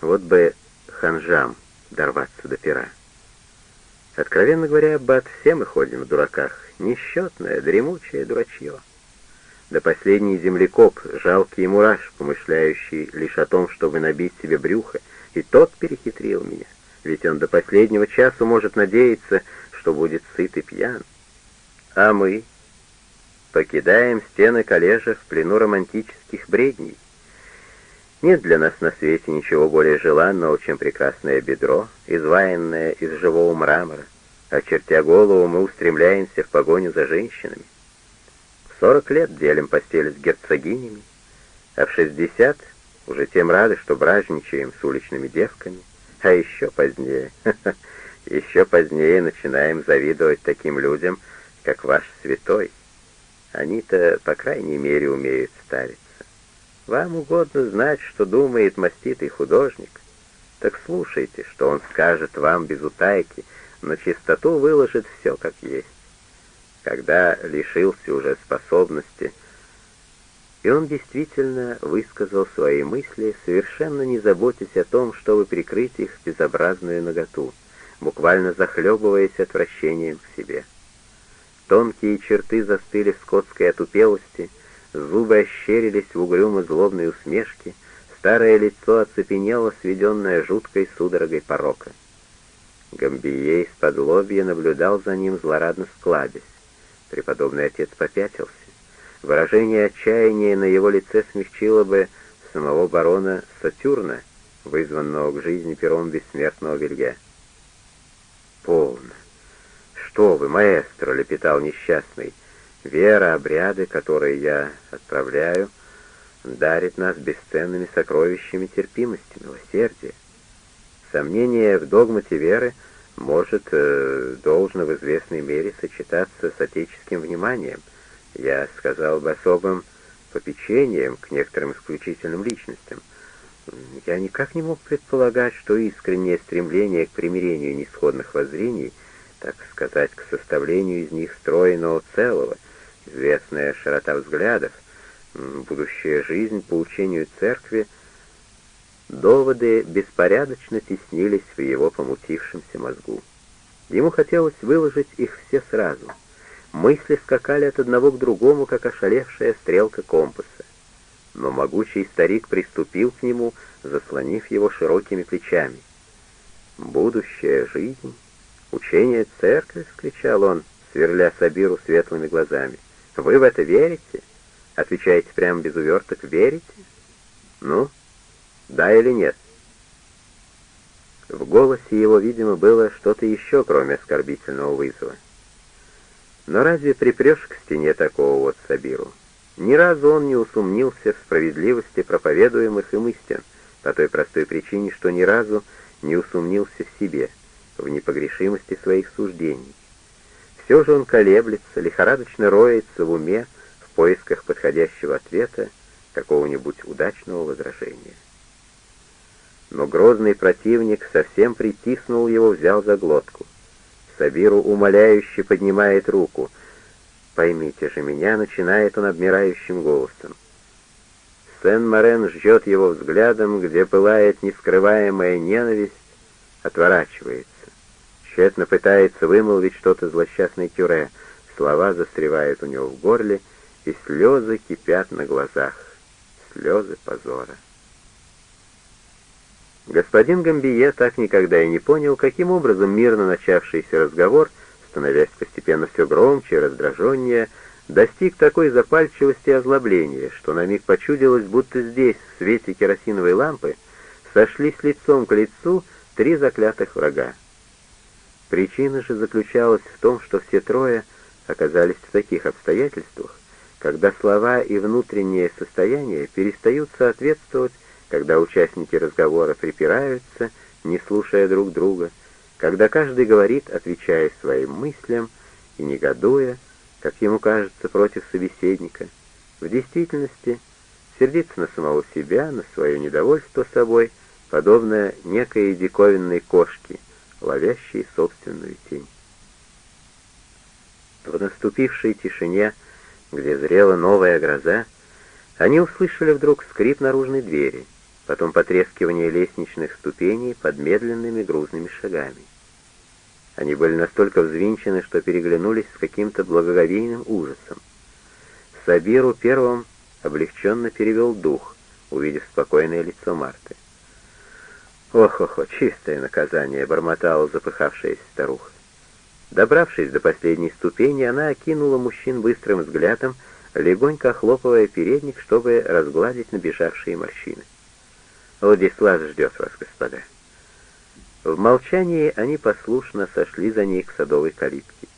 Вот бы ханжам дорваться до пера. Откровенно говоря, Бат, все мы ходим в дураках. Несчетное, дремучее дурачье. Да последний землекоп, жалкий мураш, помышляющий лишь о том, чтобы набить себе брюхо, и тот перехитрил меня, ведь он до последнего часу может надеяться, что будет сыт и пьян. А мы покидаем стены коллежа в плену романтических бредней. Нет для нас на свете ничего более желанного, чем прекрасное бедро, изваянное из живого мрамора. Очертя голову, мы устремляемся в погоню за женщинами. В сорок лет делим постель с герцогинями, а в шестьдесят уже тем рады, что бражничаем с уличными девками, а еще позднее, еще позднее начинаем завидовать таким людям, как ваш святой. Они-то, по крайней мере, умеют стариться. Вам угодно знать, что думает маститый художник. Так слушайте, что он скажет вам без утайки, на чистоту выложит все как есть. Когда лишился уже способности, и он действительно высказал свои мысли, совершенно не заботясь о том, чтобы прикрыть их безобразную наготу, буквально захлебываясь отвращением к себе. Тонкие черты застыли в скотской отупелости, зубы ощерились в угрюмо злобной усмешке, старое лицо оцепенело, сведенное жуткой судорогой порока. Гамбие из-под лобья наблюдал за ним, злорадно складясь. Преподобный отец попятился. Выражение отчаяния на его лице смягчило бы самого барона Сатюрна, вызванного к жизни пером бессмертного Вилья. «Полно! Что вы, маэстро!» — лепетал несчастный. «Вера, обряды, которые я отправляю, дарит нас бесценными сокровищами терпимости, милосердия. Сомнение в догмате веры может, э, должно в известной мере сочетаться с отеческим вниманием, я сказал бы особым попечением к некоторым исключительным личностям. Я никак не мог предполагать, что искреннее стремление к примирению несходных воззрений, так сказать, к составлению из них стройного целого, известная широта взглядов, будущая жизнь по учению церкви, доводы беспорядочно теснились в его помутившемся мозгу. Ему хотелось выложить их все сразу — Мысли скакали от одного к другому, как ошалевшая стрелка компаса. Но могучий старик приступил к нему, заслонив его широкими плечами. «Будущая жизнь, учение церкви!» — вскричал он, сверля Сабиру светлыми глазами. «Вы в это верите? Отвечаете прямо без уверток, верите? Ну, да или нет?» В голосе его, видимо, было что-то еще, кроме оскорбительного вызова. Но разве припрешь к стене такого вот Сабиру? Ни разу он не усомнился в справедливости проповедуемых им истин, по той простой причине, что ни разу не усомнился в себе, в непогрешимости своих суждений. Все же он колеблется, лихорадочно роется в уме в поисках подходящего ответа, какого-нибудь удачного возражения. Но грозный противник совсем притиснул его, взял за глотку. Сабиру умоляюще поднимает руку. «Поймите же меня», — начинает он обмирающим голосом. Сен-Морен ждет его взглядом, где пылает нескрываемая ненависть, отворачивается. Тщетно пытается вымолвить что-то злосчастной кюре. Слова застревают у него в горле, и слезы кипят на глазах. Слезы позора. Господин Гамбие так никогда и не понял, каким образом мирно начавшийся разговор, становясь постепенно все громче и раздраженнее, достиг такой запальчивости и озлобления, что на миг почудилось, будто здесь, в свете керосиновой лампы, сошлись лицом к лицу три заклятых врага. Причина же заключалась в том, что все трое оказались в таких обстоятельствах, когда слова и внутреннее состояние перестают соответствовать когда участники разговора припираются, не слушая друг друга, когда каждый говорит, отвечая своим мыслям и негодуя, как ему кажется, против собеседника, в действительности сердится на самого себя, на свое недовольство собой, подобное некой диковинной кошке, ловящей собственную тень. В наступившей тишине, где зрела новая гроза, они услышали вдруг скрип наружной двери — потом потрескивание лестничных ступеней под медленными грузными шагами. Они были настолько взвинчены, что переглянулись с каким-то благоговейным ужасом. Сабиру первым облегченно перевел дух, увидев спокойное лицо Марты. «Ох-охо, чистое наказание!» — бормотала запыхавшаяся старуха. Добравшись до последней ступени, она окинула мужчин быстрым взглядом, легонько охлопывая передник, чтобы разгладить набежавшие морщины. «Владислав ждет вас, господа». В молчании они послушно сошли за ней к садовой калитке.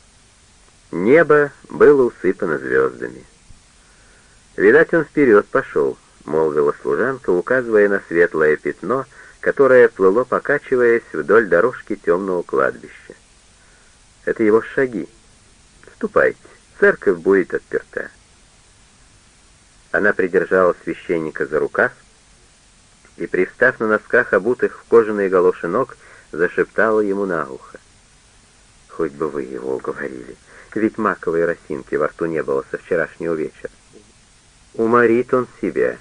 Небо было усыпано звездами. «Видать, он вперед пошел», — молвила служанка, указывая на светлое пятно, которое плыло, покачиваясь вдоль дорожки темного кладбища. «Это его шаги. Ступайте, церковь будет отперта». Она придержала священника за рукав и, пристав на носках, обутых в кожаные галоши ног, зашептала ему на ухо. «Хоть бы вы его уговорили, ведь маковой росинки во рту не было со вчерашнего вечера. Уморит он себя,